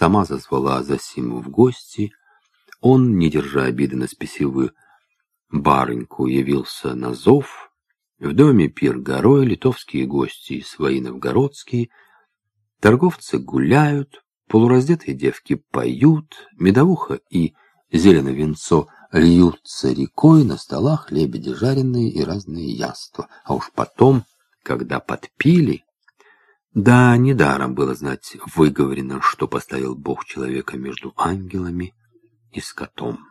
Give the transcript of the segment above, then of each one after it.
сама зазвала Зосиму в гости. Он, не держа обиды на спесивую барыньку, явился на зов. В доме пир горой, литовские гости и свои новгородские. Торговцы гуляют, полураздетые девки поют, медовуха и зелено венцо льются рекой, на столах лебеди жареные и разные яства. А уж потом, когда подпили, да, недаром было знать выговорено, что поставил Бог человека между ангелами и скотом.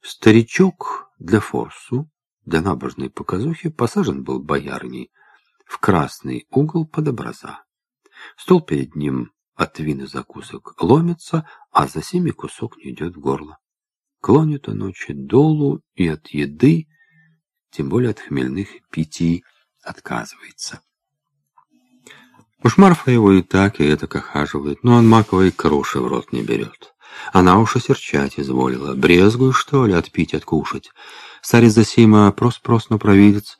Старичок для форсу, для набожной показухи, посажен был боярней в красный угол под образа. Стол перед ним от вина закусок ломится, а за семи кусок не идет в горло. Клонит он ночи долу и от еды, тем более от хмельных питий, отказывается. Уж Марфа его и так, и это охаживает, но он маковой круши в рот не берет. Она уж осерчать изволила. Брезгую, что ли, отпить, откушать. Старец Засима прос-прос, но провидец.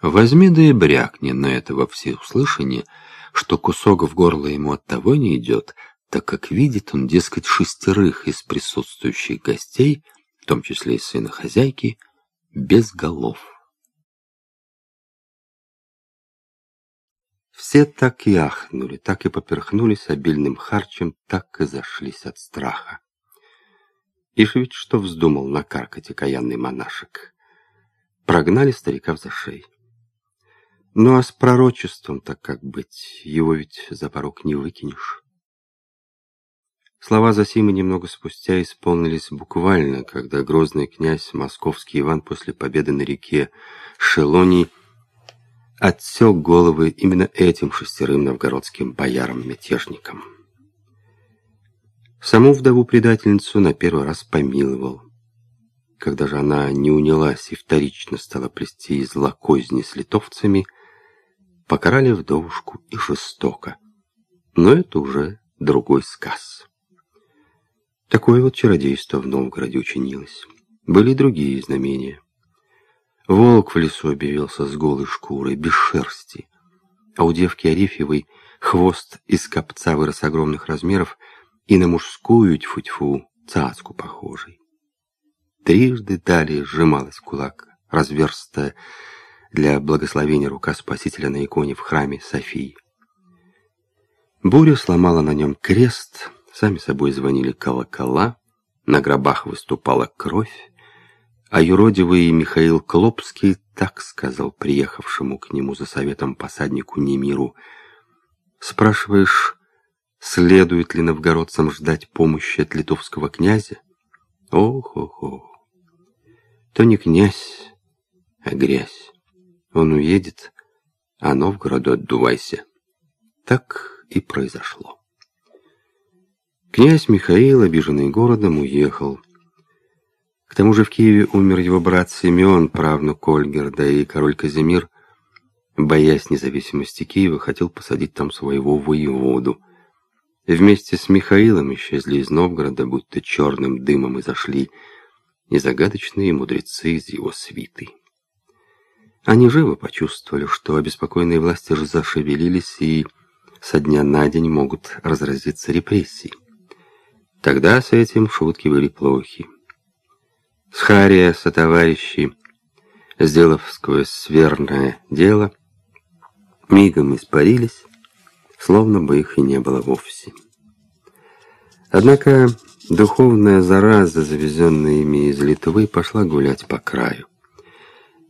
Возьми да и брякни на этого всеуслышание, что кусок в горло ему от того не идет, так как видит он, дескать, шестерых из присутствующих гостей, в том числе и сына хозяйки, без голов. Все так и ахнули, так и поперхнулись обильным харчем, так и зашлись от страха. Ишь ведь что вздумал накаркать окаянный монашек. Прогнали старика в зашей. Ну а с пророчеством так как быть, его ведь за порог не выкинешь. Слова Зосимы немного спустя исполнились буквально, когда грозный князь московский Иван после победы на реке Шелоний отсек головы именно этим шестерым новгородским боярам-мятежникам. Саму вдову-предательницу на первый раз помиловал. Когда же она не унялась и вторично стала плести злокозни с литовцами, покарали вдовушку и жестоко. Но это уже другой сказ. Такое вот чародейство в Новгороде учинилось. Были другие знамения. Волк в лесу объявился с голой шкурой, без шерсти. А у девки Арефьевой хвост из копца вырос огромных размеров и на мужскую тьфу-тьфу цацку похожий. Трижды далее сжималась кулак, разверстая для благословения рука Спасителя на иконе в храме Софии. Буря сломала на нем крест, сами собой звонили колокола, на гробах выступала кровь, а юродивый Михаил Клопский так сказал приехавшему к нему за советом посаднику Немиру. «Спрашиваешь, следует ли новгородцам ждать помощи от литовского князя? Ох-ох-ох! То не князь, а грязь. Он уедет, а Новгороду отдувайся». Так и произошло. Князь Михаил, обиженный городом, уехал. К тому же в Киеве умер его брат Симеон, правнук Ольгерда, и король Казимир, боясь независимости Киева, хотел посадить там своего воеводу. Вместе с Михаилом исчезли из Новгорода, будто черным дымом и зашли и загадочные мудрецы из его свиты. Они живо почувствовали, что обеспокоенные власти же зашевелились и со дня на день могут разразиться репрессии. Тогда с этим шутки были плохи. Схария сотоварищи, сделав сквозь сверное дело, мигом испарились, словно бы их и не было вовсе. Однако духовная зараза, завезенная ими из Литвы, пошла гулять по краю.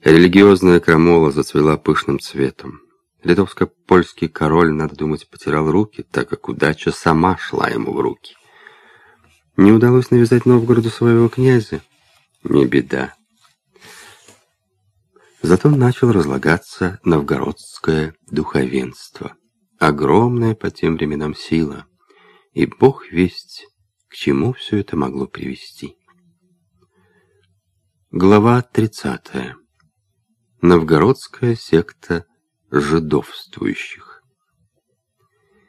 Религиозная крамола зацвела пышным цветом. Литовско-польский король, надо думать, потерял руки, так как удача сама шла ему в руки. Не удалось навязать Новгороду своего князя, не беда. Зато начал разлагаться новгородское духовенство. Огромная по тем временам сила. И бог весть, к чему все это могло привести. Глава 30. Новгородская секта жидовствующих.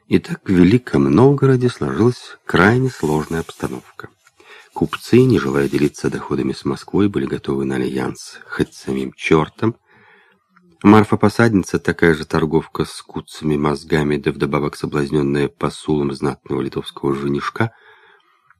Итак, в Великом Новгороде сложилась крайне сложная обстановка. Купцы, не желая делиться доходами с Москвой, были готовы на альянс хоть самим чертом, Марфа-посадница, такая же торговка с куцами мозгами, да вдобавок соблазненная посулом знатного литовского женишка –